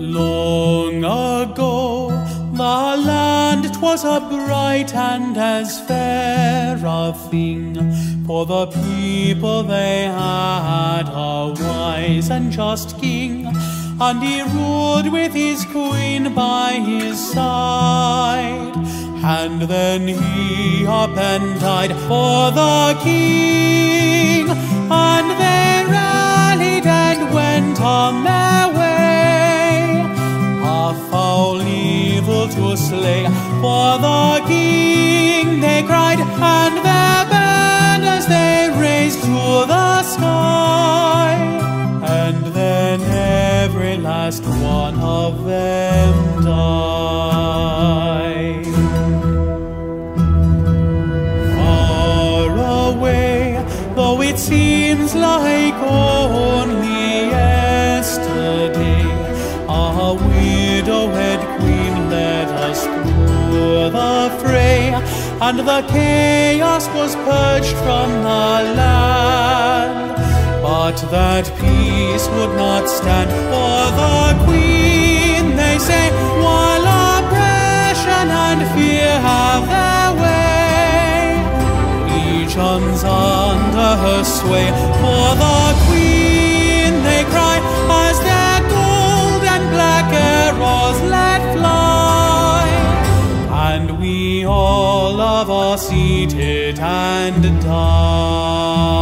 Long ago, the land 'twas a bright and as fair a thing. For the people they had a wise and just king, and he ruled with his queen by his side. And then he up and died for the king, slay for the king, they cried, and their banners they raised to the sky. And then every last one of them died. Far away, though it seems like only yesterday, a widowed queen and the chaos was purged from the land. But that peace would not stand for the queen, they say, while oppression and fear have their way. Legions under her sway, for the queen they cry as their gold and black arrows let fly. And we all seated and dark.